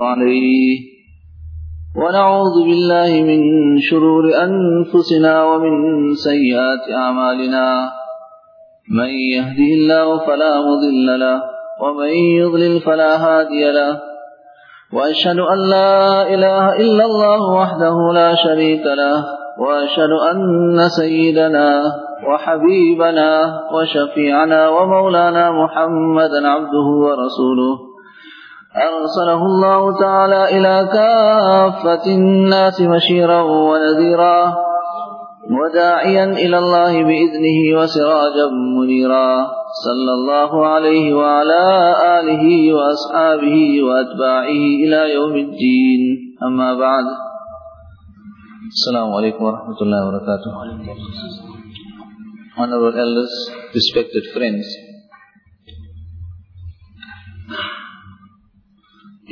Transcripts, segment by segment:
عليه. ونعوذ بالله من شرور أنفسنا ومن سيئات أعمالنا. من يهده الله فلا مضل له ومن يضلل فلا هادي له. وأشهد أن لا إله إلا الله وحده لا شريك له وأشهد أن سيدنا وحبيبنا وشفيعنا ومولانا محمدا عبده ورسوله. أرسله الله تعالى إلى كافة الناس بشيرا ونذيرا وداعيا إلى الله بإذنه وسراجا منيرا. صلى الله عليه وعلى آله وأصحابه وأتباعه إلى يوم الدين. أما بعد. السلام عليكم ورحمة الله وبركاته. Honorable elders, respected friends,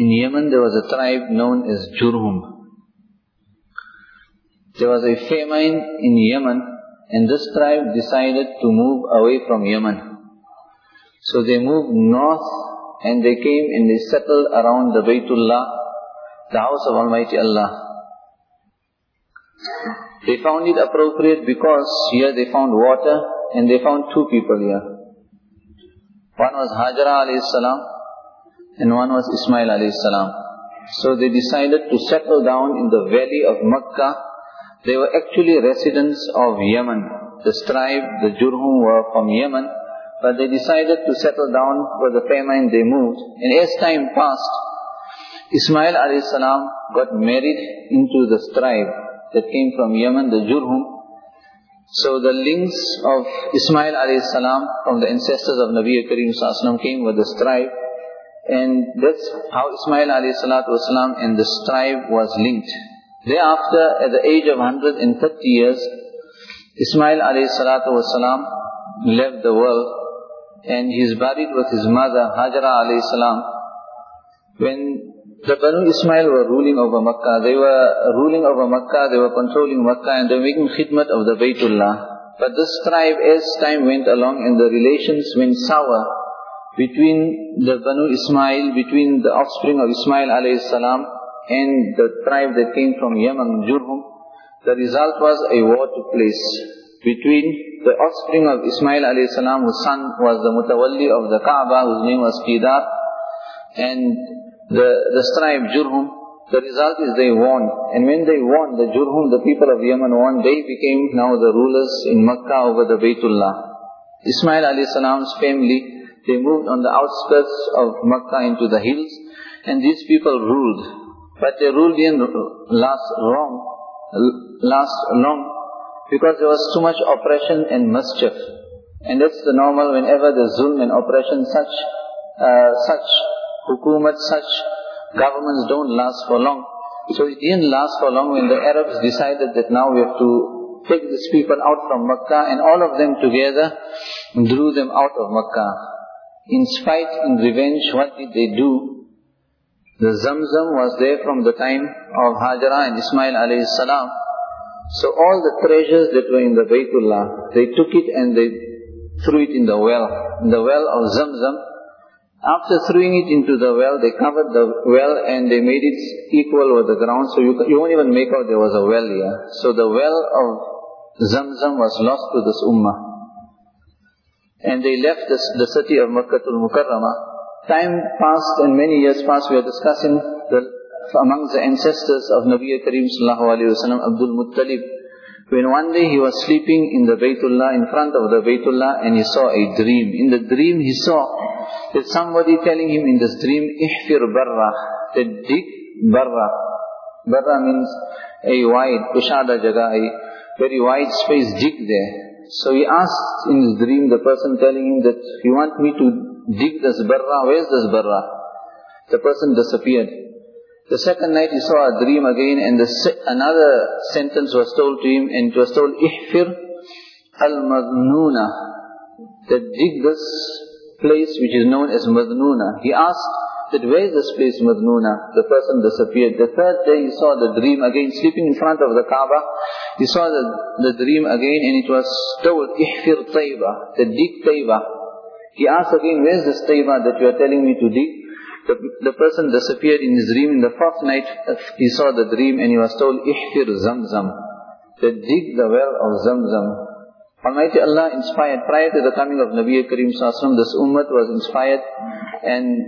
in Yemen there was a tribe known as Jurhum. There was a famine in Yemen and this tribe decided to move away from Yemen. So they moved north and they came and they settled around the Baytullah, the house of Almighty Allah. They found it appropriate because here they found water and they found two people here. One was Hajara alayhi salam and one was Ismail alayhi salam. So they decided to settle down in the valley of Makkah. They were actually residents of Yemen. The tribe, the Jurhum were from Yemen, but they decided to settle down for the famine they moved. And as time passed, Ismail alayhi salam got married into the tribe that came from Yemen, the Jurhum. So the links of Ismail alayhi salam from the ancestors of Nabi sallallahu came with this tribe. And that's how Ismail alayhi salatu wasalam and this tribe was linked. Thereafter, at the age of 130 years, Ismail alayhi salatu wasalam left the world and he is buried with his mother Hajara alayhi salam. When the Banu Ismail were ruling over Makkah, they were ruling over Makkah, they were controlling Makkah and they were making khidmat of the Baytullah. But this tribe, as time went along and the relations went sour between the Banu Ismail, between the offspring of Ismail alayhi salam and the tribe that came from Yemen, Jurhum, the result was a war took place between the offspring of Ismail alayhi salam, whose son was the mutawalli of the Kaaba, whose name was Qidar, and the, the tribe Jurhum. The result is they won. And when they won, the Jurhum, the people of Yemen won, they became now the rulers in Makkah over the Baytullah. Ismail alayhi salam's family, they moved on the outskirts of Makkah into the hills, and these people ruled. But they ruled didn't last long, last long, because there was too much oppression and mischief. And that's the normal whenever the zulm and oppression, such, uh, such hukumat, such governments don't last for long. So it didn't last for long when the Arabs decided that now we have to take these people out from Makkah and all of them together drew them out of Makkah. In spite, in revenge, what did they do? The Zamzam was there from the time of Hajara and Ismail alayhi salam. So all the treasures that were in the Baytullah, they took it and they threw it in the well, in the well of Zamzam. After throwing it into the well, they covered the well and they made it equal with the ground. So you, you won't even make out there was a well here. So the well of Zamzam was lost to this ummah and they left the, the city of Makkatul Mukarramah. Time passed and many years passed, we are discussing the, among the ancestors of Nabi Kareem sallallahu alayhi wa Abdul Muttalib, when one day he was sleeping in the Baytullah, in front of the Baytullah, and he saw a dream. In the dream he saw that somebody telling him in this dream, Ihfir barra, that dig barra. Barra means a wide, kushada jaga, a very wide space, dig there. So he asked in his dream the person telling him that, you want me to dig this barra, where's this barra? The person disappeared. The second night he saw a dream again and the se another sentence was told to him and it was told, Ihfir al-madnuna, that dig this place which is known as Madnuna. He asked that where is this place Madnuna? The person disappeared. The third day he saw the dream again, sleeping in front of the Kaaba. He saw the, the dream again and it was told, Ihfir Tayba, the dig Tayba. He asked again, where is this Tayba that you are telling me to dig? The, the person disappeared in his dream. In the fourth night, uh, he saw the dream and he was told, Ihfir Zamzam. That dig the well of Zamzam. Almighty Allah inspired, prior to the coming of Nabi Karim Sallallahu this ummah was inspired and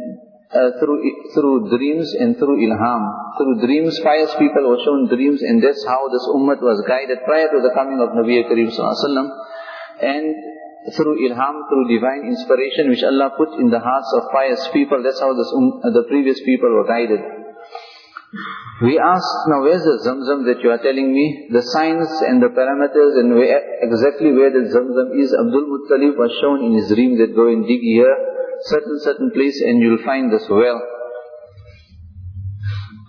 uh, through through dreams and through ilham. Through dreams, pious people were shown dreams and that's how this ummah was guided prior to the coming of Nabi Karim Sallallahu And through ilham, through divine inspiration which Allah put in the hearts of pious people. That's how this, um, the previous people were guided. We asked, now where's the Zamzam that you are telling me? The signs and the parameters and where, exactly where the Zamzam is. Abdul Muttalib was shown in his dream that go and dig here, certain, certain place and you'll find this well.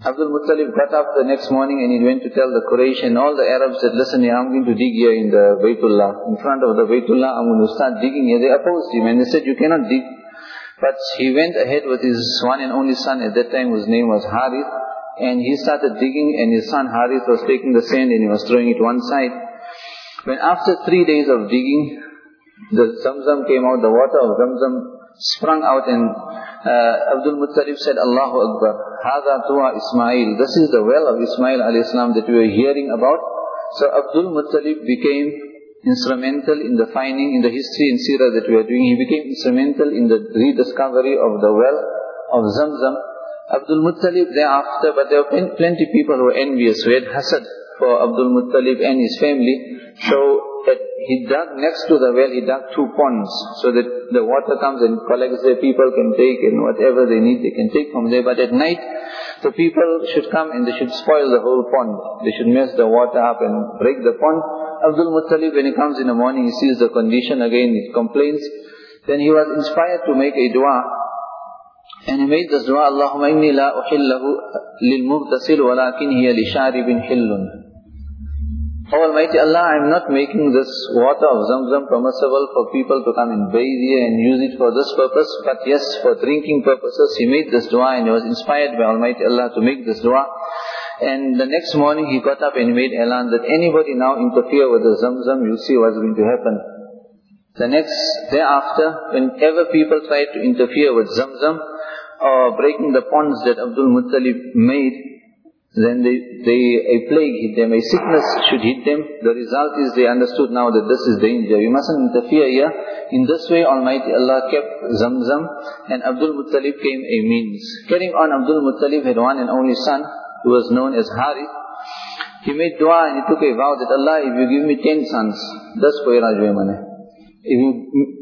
Abdul Muttalib got up the next morning and he went to tell the Quraysh and all the Arabs said, listen I'm going to dig here in the Baytullah. In front of the Baytullah, I'm going to start digging here. They opposed him and they said, you cannot dig. But he went ahead with his one and only son at that time whose name was Harith. And he started digging and his son Harith was taking the sand and he was throwing it one side. When after three days of digging, the Zamzam came out, the water of Zamzam sprung out and uh, Abdul Muttalib said, Allahu Akbar, Hada Tuwa Ismail. This is the well of Ismail alayhi salam that we are hearing about. So Abdul Muttalib became instrumental in the finding, in the history and seerah that we are doing. He became instrumental in the rediscovery of the well of Zamzam. Abdul Muttalib thereafter, but there were plenty people who were envious, who had hasad for Abdul Muttalib and his family. So that he dug next to the well, he dug two ponds so that the water comes and collects there, people can take and whatever they need they can take from there. But at night, the people should come and they should spoil the whole pond. They should mess the water up and break the pond. Abdul Muttalib, when he comes in the morning, he sees the condition again, he complains. Then he was inspired to make a dua. And he made this dua, Allahumma inni la uhillahu lil mughtasil walakin hiya li sharibin hillun. Almighty Allah, I am not making this water of Zamzam permissible for people to come and bathe here and use it for this purpose, but yes, for drinking purposes, he made this dua and he was inspired by Almighty Allah to make this dua. And the next morning he got up and he made elan that anybody now interfere with the Zamzam, you'll see what's going to happen. The next, thereafter, whenever people try to interfere with Zamzam, or breaking the ponds that Abdul Muttalib made, then they, they, a plague hit them, a sickness should hit them. The result is they understood now that this is danger. You mustn't interfere here. In this way, Almighty Allah kept Zamzam and Abdul Muttalib came a means. Carrying on, Abdul Muttalib had one and only son who was known as Harith. He made dua and he took a vow that Allah, if you give me ten sons, that's for If you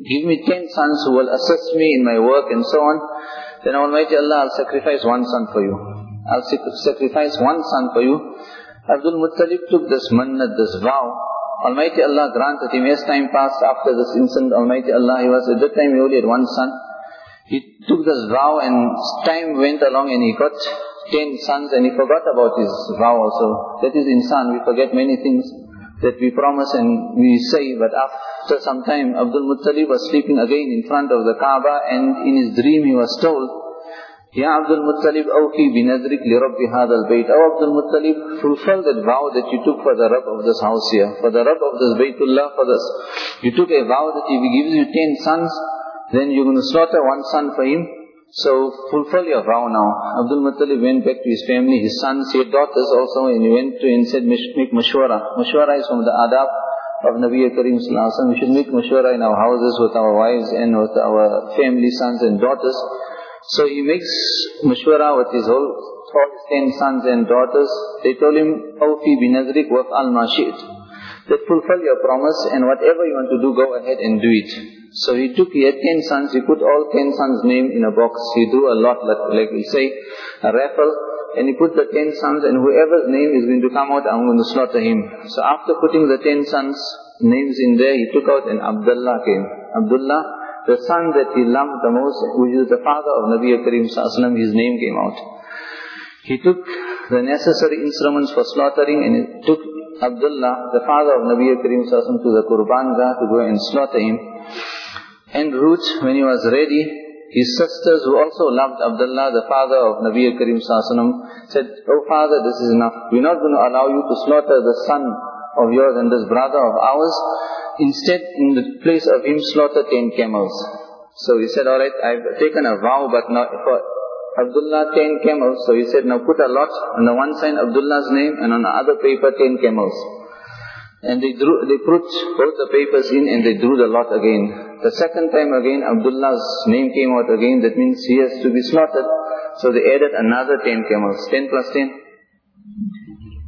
give me ten sons who will assist me in my work and so on, then Almighty Allah, I'll sacrifice one son for you. I'll sacrifice one son for you. Abdul Muttalib took this mannat, this vow. Almighty Allah granted him, as time passed after this incident, Almighty Allah, he was at that time he only had one son. He took this vow and time went along and he got ten sons and he forgot about his vow also. That is insan, we forget many things that we promise and we say, but after some time, Abdul Muttalib was sleeping again in front of the Kaaba and in his dream he was told, Ya Abdul Muttalib, awfi binadrik li Rabbi hadal bayt. Oh Abdul Muttalib, fulfill that vow that you took for the Rabb of this house here, for the Rabb of this Baytullah, for this. You took a vow that if he gives you ten sons, then you're going to slaughter one son for him. So fulfill your vow now. Abdul Muttalib went back to his family, his sons, his daughters also, and he went to and said, make mashwara. Mashwara is from the adab of Nabi Karim Sallallahu We should make mashwara in our houses with our wives and with our family, sons and daughters. So he makes mashwara with his whole, all his ten sons and daughters. They told him, Awfi binazrik wa al mashit. That fulfill your promise and whatever you want to do, go ahead and do it. So he took, he had ten sons, he put all ten sons' name in a box. He drew a lot, like, like we say, a raffle. And he put the ten sons and whoever's name is going to come out, I'm going to slaughter him. So after putting the ten sons' names in there, he took out and Abdullah came. Abdullah, the son that he loved the most, which is the father of Nabi Karim Sallallahu his name came out. He took the necessary instruments for slaughtering and he took Abdullah, the father of Nabi Karim Sallallahu to the Qurban Gah to go and slaughter him. En route, when he was ready, his sisters who also loved Abdullah, the father of Nabi Karim Sallallahu said, Oh father, this is enough. We're not going to allow you to slaughter the son of yours and this brother of ours. Instead, in the place of him, slaughter ten camels. So he said, alright, I've taken a vow, but not for, Abdullah 10 camels. So he said, now put a lot on the one side Abdullah's name and on the other paper 10 camels. And they drew, they put both the papers in and they drew the lot again. The second time again Abdullah's name came out again. That means he has to be slaughtered. So they added another 10 camels. 10 plus 10?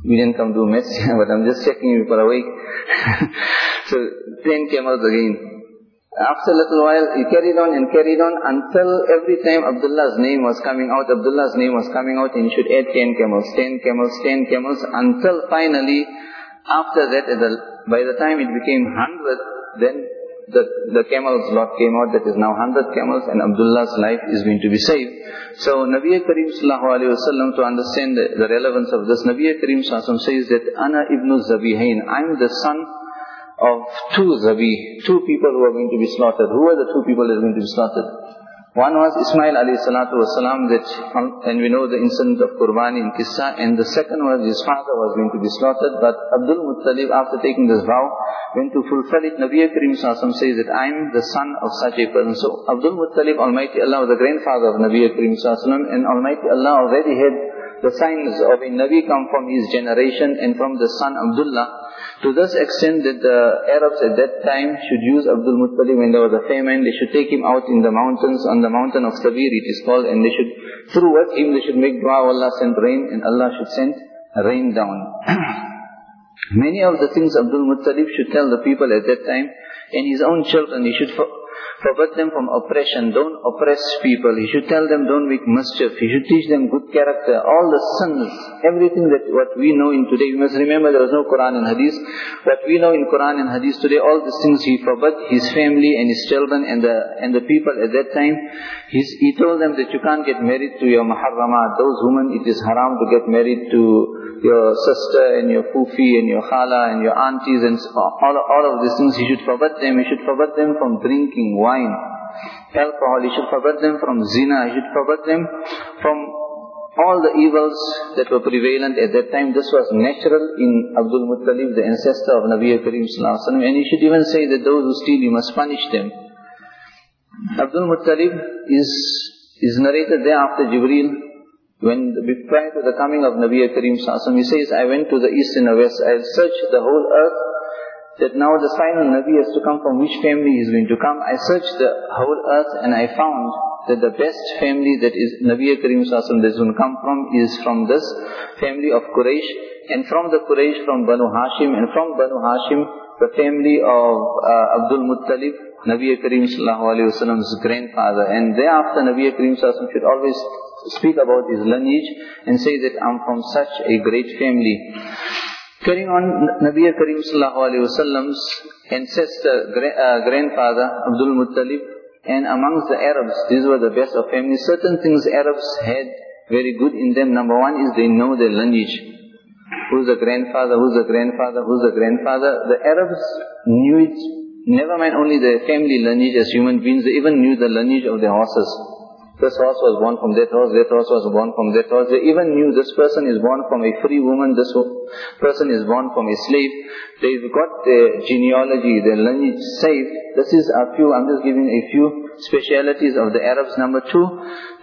We didn't come to a mess, but I'm just checking you for a week. so 10 camels again. After a little while, he carried on and carried on until every time Abdullah's name was coming out, Abdullah's name was coming out and he should add 10 camels, 10 camels, 10 camels, until finally, after that, by the time it became 100, then the, the camel's lot came out that is now 100 camels and Abdullah's life is going to be saved. So Nabi Karim sallallahu alayhi wa to understand the, the relevance of this, Nabi Karim sallallahu says that, Ana ibn Zabihain, I'm the son of two zabi, two people who are going to be slaughtered. Who are the two people that are going to be slaughtered? One was Ismail alayhi salatu wasalam, and we know the incident of Qurbani in Qissa, and the second was his father was going to be slaughtered, but Abdul Muttalib, after taking this vow, went to fulfill it. Nabi Karim Sassam says that I am the son of such a person. So Abdul Muttalib, Almighty Allah was the grandfather of Nabi Karim Sassam, and Almighty Allah already had the signs of a Nabi come from his generation and from the son Abdullah. To this extent that the Arabs at that time should use Abdul Muttalib when there was a famine, they should take him out in the mountains, on the mountain of Sabir it is called, and they should, through what him they should make dua, Allah send rain, and Allah should send rain down. Many of the things Abdul Muttalib should tell the people at that time, and his own children, he should forbid them from oppression. Don't oppress people. He should tell them don't make mischief. He should teach them good character. All the sins, everything that what we know in today. We must remember there was no Quran and Hadith. What we know in Quran and Hadith today, all these things he forbid his family and his children and the and the people at that time. He's, he told them that you can't get married to your maharramat. Those women, it is haram to get married to your sister and your fufi and your khala and your aunties and all, all of these things. He should forbid them. He should forbid them from drinking wine wine, alcohol. He should forbid them from zina. He should forbid them from all the evils that were prevalent at that time. This was natural in Abdul Muttalib, the ancestor of Nabi Karim Sallallahu And he should even say that those who steal, you must punish them. Abdul Muttalib is, is narrated there after Jibreel, when prior to the coming of Nabi Karim Sallallahu he says, I went to the east and the west, I searched the whole earth, that now the sign of Nabi has to come from which family is going to come. I searched the whole earth and I found that the best family that is Nabi Karim Sassam that is going to come from is from this family of Quraysh and from the Quraysh from Banu Hashim and from Banu Hashim the family of uh, Abdul Muttalib, Nabi Karim Sallallahu Alaihi Wasallam's grandfather. And thereafter Nabi Karim Sallallahu should always speak about his lineage and say that I'm from such a great family. Carrying on, Nabi Karim Wasallam's ancestor, uh, grandfather, Abdul Muttalib, and amongst the Arabs, these were the best of families. Certain things Arabs had very good in them. Number one is they know their lineage. Who's the grandfather, who's the grandfather, who's the grandfather. The Arabs knew it, never mind only their family lineage as human beings, they even knew the lineage of their horses. This horse was born from that horse, that horse was born from that horse. They even knew this person is born from a free woman, this person is born from a slave. They've got their genealogy, their lineage saved. This is a few, I'm just giving a few specialities of the Arabs. Number two,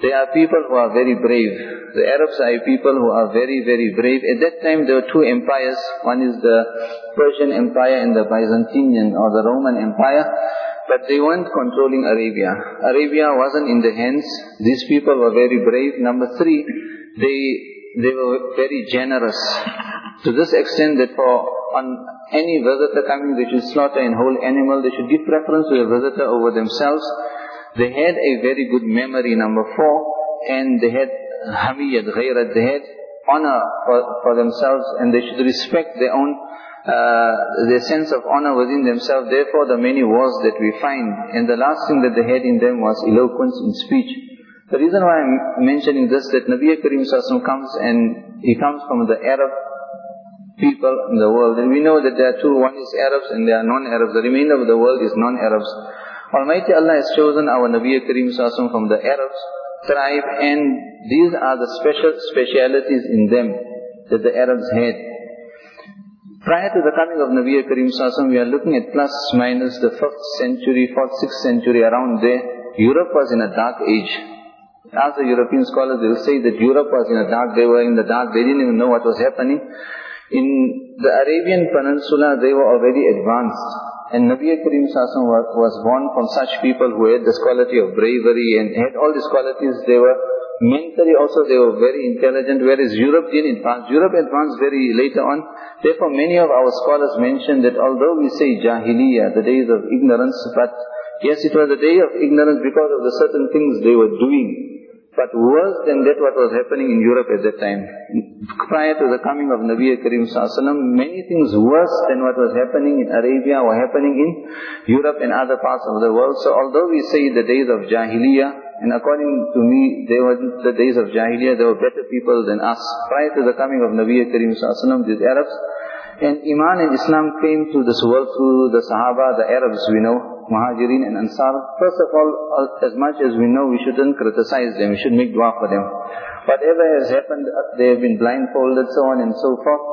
they are people who are very brave. The Arabs are people who are very, very brave. At that time there were two empires. One is the Persian Empire and the Byzantine or the Roman Empire. But they weren't controlling Arabia. Arabia wasn't in the hands. These people were very brave. Number three, they, they were very generous. To this extent that for on any visitor coming, they should slaughter a whole animal. They should give preference to the visitor over themselves. They had a very good memory, number four, and they had hamiyat, ghayrat, they had honor for, for themselves, and they should respect their own uh, their sense of honor within themselves. Therefore, the many wars that we find, and the last thing that they had in them was eloquence in speech. The reason why I'm mentioning this, that Nabi Karim Sassam comes and he comes from the Arab people in the world. And we know that there are two, one is Arabs and there are non-Arabs. The remainder of the world is non-Arabs. Almighty Allah has chosen our Nabi Karim Sassam from the Arabs tribe and these are the special specialities in them that the Arabs had. Prior to the coming of Nabi Karim Sassam, we are looking at plus minus the 5th century, 4th, 6th century, around there. Europe was in a dark age. As the European scholars, they will say that Europe was in a dark, they were in the dark, they didn't even know what was happening. In the Arabian Peninsula, they were already advanced. And Nabi Karim Sassam was born from such people who had this quality of bravery and had all these qualities. They were mentally also they were very intelligent, whereas Europe didn't advance. Europe advanced very later on. Therefore, many of our scholars mention that although we say Jahiliyyah, the days of ignorance, but yes, it was a day of ignorance because of the certain things they were doing. But worse than that what was happening in Europe at that time. Prior to the coming of Nabi Karim Sallallahu many things worse than what was happening in Arabia were happening in Europe and other parts of the world. So although we say the days of Jahiliyyah, and according to me, they were the days of Jahiliyyah, they were better people than us. Prior to the coming of Nabi Karim Sallallahu these Arabs, and Iman and Islam came to this world through the Sahaba, the Arabs we know, Muhajirin and Ansar, first of all, uh, as much as we know, we shouldn't criticize them, we should make dua for them. Whatever has happened, uh, they have been blindfolded, so on and so forth,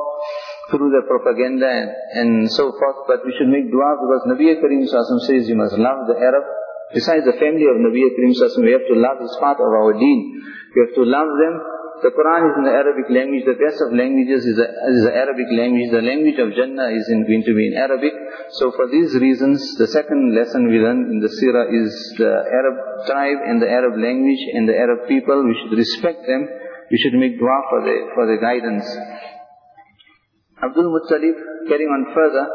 through the propaganda and, and so forth, but we should make dua because Nabi Karim Sassam says you must love the Arab. Besides the family of Nabi Karim we have to love his part of our deen. We have to love them the Quran is in the Arabic language. The best of languages is the, is the Arabic language. The language of Jannah is in, going to be in Arabic. So for these reasons, the second lesson we learn in the Sirah is the Arab tribe and the Arab language and the Arab people. We should respect them. We should make dua for the, for the guidance. Abdul Muttalib, carrying on further,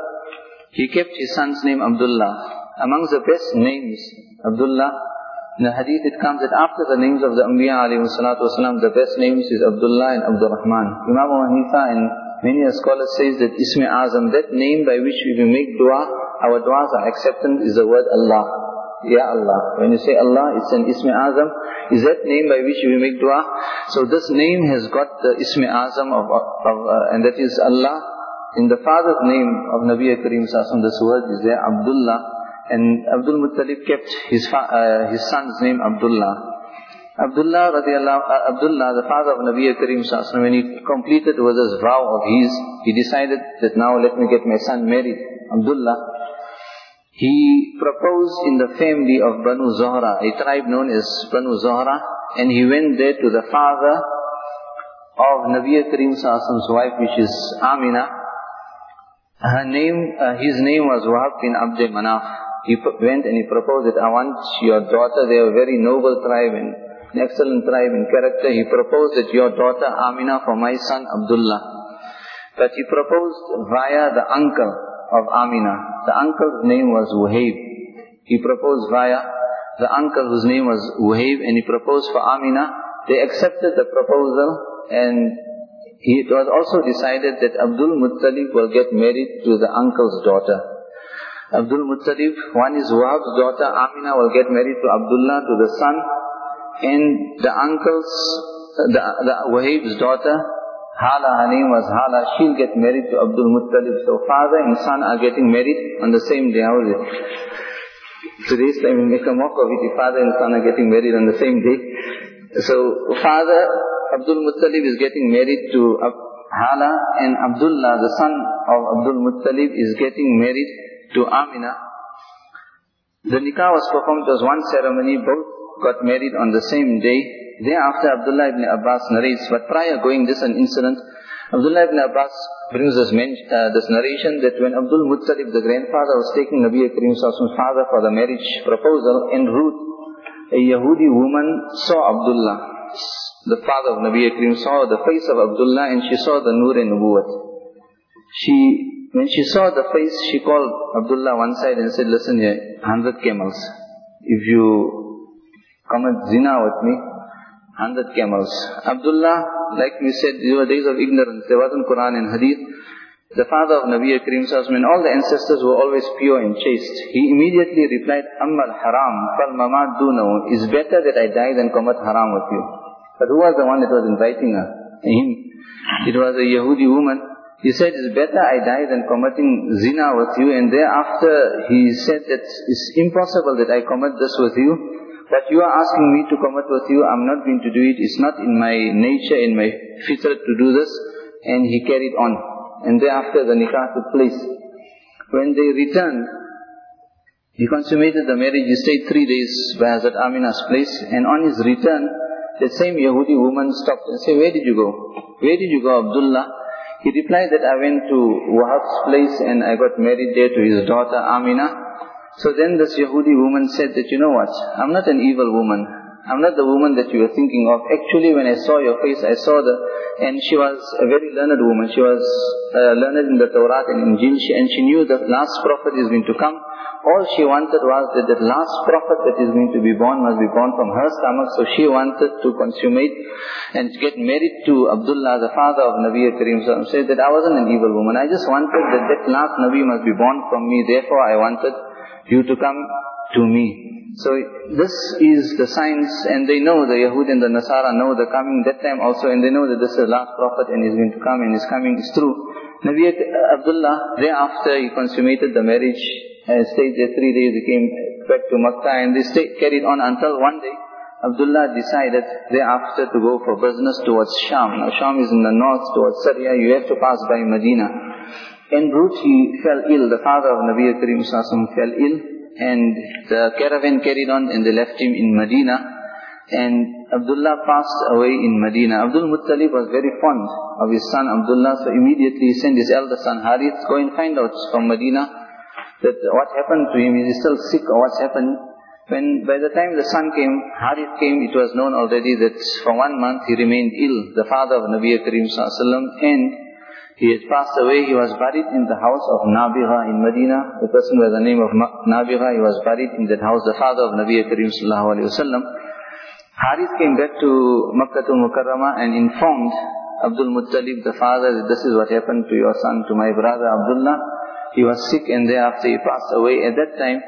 he kept his son's name Abdullah. Amongst the best names, Abdullah, in the hadith it comes that after the names of the Anbiya alayhi salatu wasalam, the best names is Abdullah and Abdul Rahman. Imam Hanifa and many scholars says that Ismi Azam, that name by which we make dua, our duas are accepted is the word Allah. Ya Allah. When you say Allah, it's an Ismi Azam. Is that name by which we make dua? So this name has got the Ismi Azam of, of uh, and that is Allah. In the father's name of Nabi Kareem Sassam, this word is there, Abdullah. And Abdul Muttalib kept his, uh, his son's name Abdullah. Abdullah radiallahu, uh, Abdullah, the father of Nabi Karim Sallallahu when he completed was his vow of his, he decided that now let me get my son married. Abdullah, he proposed in the family of Banu Zohra, a tribe known as Banu Zohra, and he went there to the father of Nabi Karim Sallallah's wife, which is Amina. Her name, uh, his name was Wahab bin Abd Manaf. He went and he proposed that I want your daughter, they are very noble tribe and an excellent tribe in character. He proposed that your daughter Amina for my son Abdullah. But he proposed via the uncle of Amina. The uncle's name was Wahib. He proposed via the uncle whose name was Wahib and he proposed for Amina. They accepted the proposal and it was also decided that Abdul Muttalib will get married to the uncle's daughter. Abdul Muttalib, one is Wahab's daughter Amina will get married to Abdullah, to the son. And the uncle's, the, the daughter, Hala, her name was Hala, she'll get married to Abdul Muttalib. So father and son are getting married on the same day. How is it? Today's time we make a mock of it, father and son are getting married on the same day. So father, Abdul Muttalib is getting married to Hala and Abdullah, the son of Abdul Muttalib is getting married to Amina. The nikah was performed, was one ceremony, both got married on the same day. Thereafter Abdullah ibn Abbas narrates, but prior going this an incident, Abdullah ibn Abbas brings this, uh, this narration that when Abdul Muttalib, the grandfather, was taking Nabi Karim Sassam's father for the marriage proposal, en route, a Yahudi woman saw Abdullah. The father of Nabi Karim saw the face of Abdullah and she saw the Nur and Nubuwat. She when she saw the face, she called Abdullah one side and said, listen here, hundred camels. If you commit zina with me, hundred camels. Abdullah, like we said, these were days of ignorance. There wasn't Quran and Hadith. The father of Nabi Karim Sallallahu all the ancestors were always pure and chaste. He immediately replied, Ammal haram, fal mamad dunahu. It's better that I die than commit haram with you. But who was the one that was inviting her? Him. It was a Yahudi woman he said, it's better I die than committing zina with you. And thereafter he said that it's impossible that I commit this with you. But you are asking me to commit with you, I'm not going to do it. It's not in my nature, in my fitr to do this. And he carried on. And thereafter the nikah took place. When they returned, he consummated the marriage. He stayed three days by Hazrat Amina's place. And on his return, the same Yahudi woman stopped and said, where did you go? Where did you go, Abdullah? He replied that I went to Wahab's place and I got married there to his daughter Amina. So then this Yahudi woman said that, you know what, I'm not an evil woman. I'm not the woman that you were thinking of. Actually, when I saw your face, I saw the, and she was a very learned woman. She was uh, learned in the Torah and Injil, and she knew the last prophet is going to come. All she wanted was that the last prophet that is going to be born must be born from her stomach. So she wanted to consummate and get married to Abdullah, the father of Nabi Karim said that I wasn't an evil woman. I just wanted that that last Nabi must be born from me. Therefore I wanted you to come to me. So this is the signs and they know, the Yahud and the Nasara know the coming that time also and they know that this is the last prophet and he's going to come and his coming is true. Nabi Abdullah, thereafter he consummated the marriage and stayed there three days, he came back to Makkah and they stayed, carried on until one day Abdullah decided thereafter to go for business towards Sham. Now Sham is in the north towards Syria, you have to pass by Medina. En route he fell ill, the father of Nabi Karim fell ill and the caravan carried on and they left him in Medina. And Abdullah passed away in Medina. Abdul Muttalib was very fond of his son Abdullah, so immediately he sent his elder son Harith, go and find out from Medina that what happened to him, is he still sick or what's happened. When by the time the son came, Harith came, it was known already that for one month he remained ill, the father of Nabi Karim and he had passed away. He was buried in the house of Nabigha in Medina. The person by the name of Nabigha, he was buried in that house, the father of Nabi Karim sallallahu alayhi wasallam. Harith came back to Makkah Mukarramah and informed Abdul Muttalib, the father, that this is what happened to your son, to my brother Abdullah. He was sick and thereafter he passed away. At that time,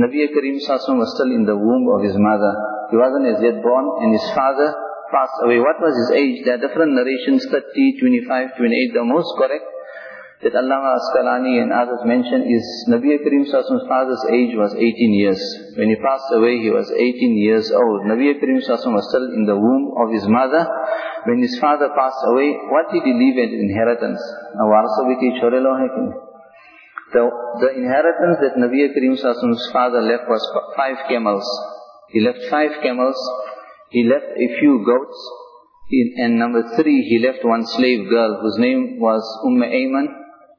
Nabi Karim sallallahu was still in the womb of his mother. He wasn't as yet born and his father passed away. What was his age? There are different narrations, 30, 25, 28. The most correct that Allama Asqalani and others mention is Nabi Karim Sassam's father's age was 18 years. When he passed away, he was 18 years old. Nabi Karim Sassam was still in the womb of his mother. When his father passed away, what did he leave as inheritance? The, the inheritance that Nabi Karim Sassam's father left was five camels. He left five camels he left a few goats. and number three, he left one slave girl whose name was Umm Ayman.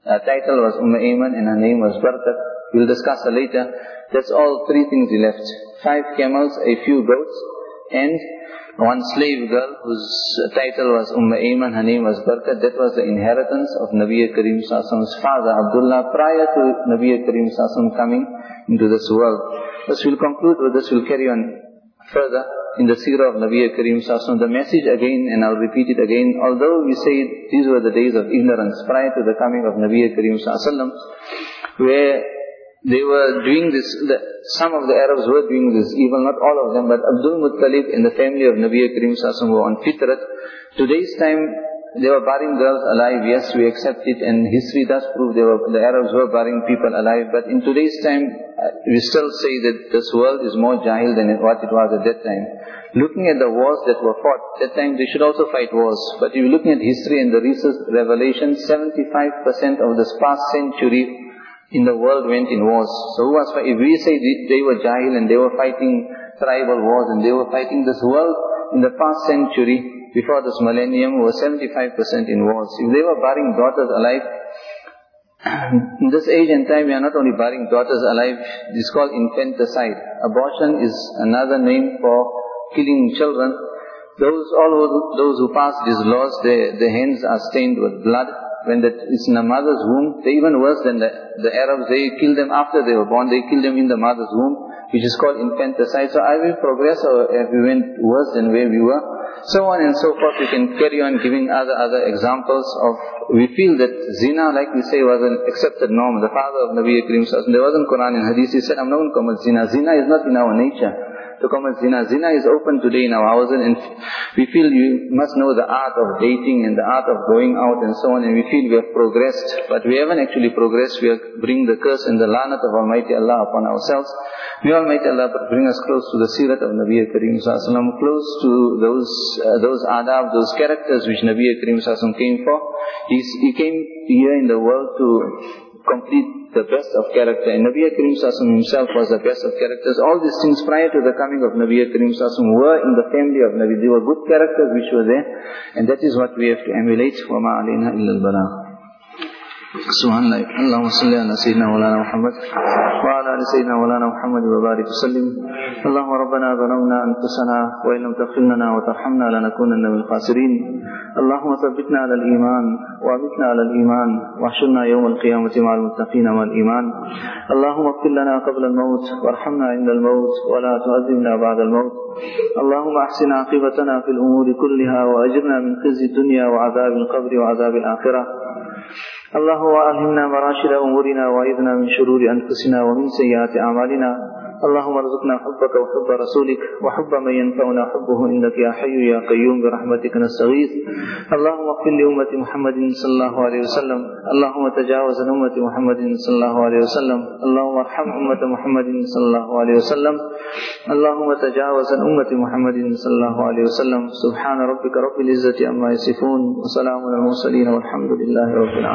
Her title was Umm Ayman and her name was Barakat. We'll discuss her later. That's all three things he left. Five camels, a few goats, and one slave girl whose title was Umm Ayman, her name was Barakat. That was the inheritance of Nabi Karim Sassam's father, Abdullah, prior to Nabi Karim Sassam coming into this world. Thus we'll conclude with this, we'll carry on further in the seerah of Nabi Karim Sallallahu The message again, and I'll repeat it again, although we say these were the days of ignorance prior to the coming of Nabi Karim Sallallahu where they were doing this, the, some of the Arabs were doing this evil, not all of them, but Abdul Muttalib and the family of Nabi Karim Sallallahu were on fitrat. Today's time, they were burying girls alive, yes, we accept it, and history does prove they were, the Arabs were burying people alive, but in today's time, uh, we still say that this world is more jahil than what it was at that time. Looking at the wars that were fought, that time they should also fight wars, but if you're looking at history and the recent revelation, 75% of this past century in the world went in wars. So who was, if we say they were jahil and they were fighting tribal wars and they were fighting this world in the past century, before this millennium were 75% in wars. If they were burying daughters alive, in this age and time we are not only burying daughters alive, it's called infanticide. Abortion is another name for killing children. Those, all who, those who pass these laws, their, their hands are stained with blood. When that is in a mother's womb, they're even worse than the, the Arabs. They kill them after they were born. They kill them in the mother's womb, which is called infanticide. So are we progress or have we went worse than where we were? So on and so forth. We can carry on giving other other examples of, we feel that zina, like we say, was an accepted norm. The father of Nabi Karim there wasn't Quran and Hadith, he said, I'm not going to commit zina. Zina is not in our nature to commit zina. Zina is open today in our houses and we feel you must know the art of dating and the art of going out and so on and we feel we have progressed but we haven't actually progressed. We are bringing the curse and the lanat of Almighty Allah upon ourselves. May Almighty Allah bring us close to the sirat of Nabi Kareem Sallallahu close to those uh, those adab, those characters which Nabi Kareem Sallallahu came for. He's, he came here in the world to complete the best of character. And Nabi Karim Sassam himself was the best of characters. All these things prior to the coming of Nabi Karim Sassam were in the family of Nabi. They were good characters which were there. And that is what we have to emulate. وَمَا عَلَيْنَا إِلَّا الْبَلَاغِ سبحان الله اللهم صل على سيدنا مولانا محمد وعلى آل سيدنا مولانا محمد وبارك وسلم. اللهم ربنا ظلمنا أنفسنا وإن لم تغفر لنا وترحمنا لنكونن من الخاسرين. اللهم ثبتنا على الإيمان وأمتنا على الإيمان واحشرنا يوم القيامة مع المتقين والإيمان. اللهم اغفر لنا قبل الموت وارحمنا عند الموت ولا تعذبنا بعد الموت. اللهم أحسن عاقبتنا في الأمور كلها وأجرنا من خزي الدنيا وعذاب القبر وعذاب الآخرة. الله وألهمنا مراشد أمورنا وإذنا من شرور أنفسنا ومن سيئات أعمالنا. اللهم ارزقنا حبك وحب رسولك وحب من ينفعنا حبه. إنك يا حي يا قيوم برحمتك نستغيث. اللهم اغفر لأمة محمد صلى الله عليه وسلم. اللهم تجاوز عن أمة محمد صلى الله عليه وسلم. اللهم ارحم أمة محمد صلى الله عليه وسلم. اللهم تجاوز عن أمة محمد صلى الله عليه وسلم. سبحان ربك رب العزة عما يصفون. وسلام على المرسلين والحمد لله رب العالمين.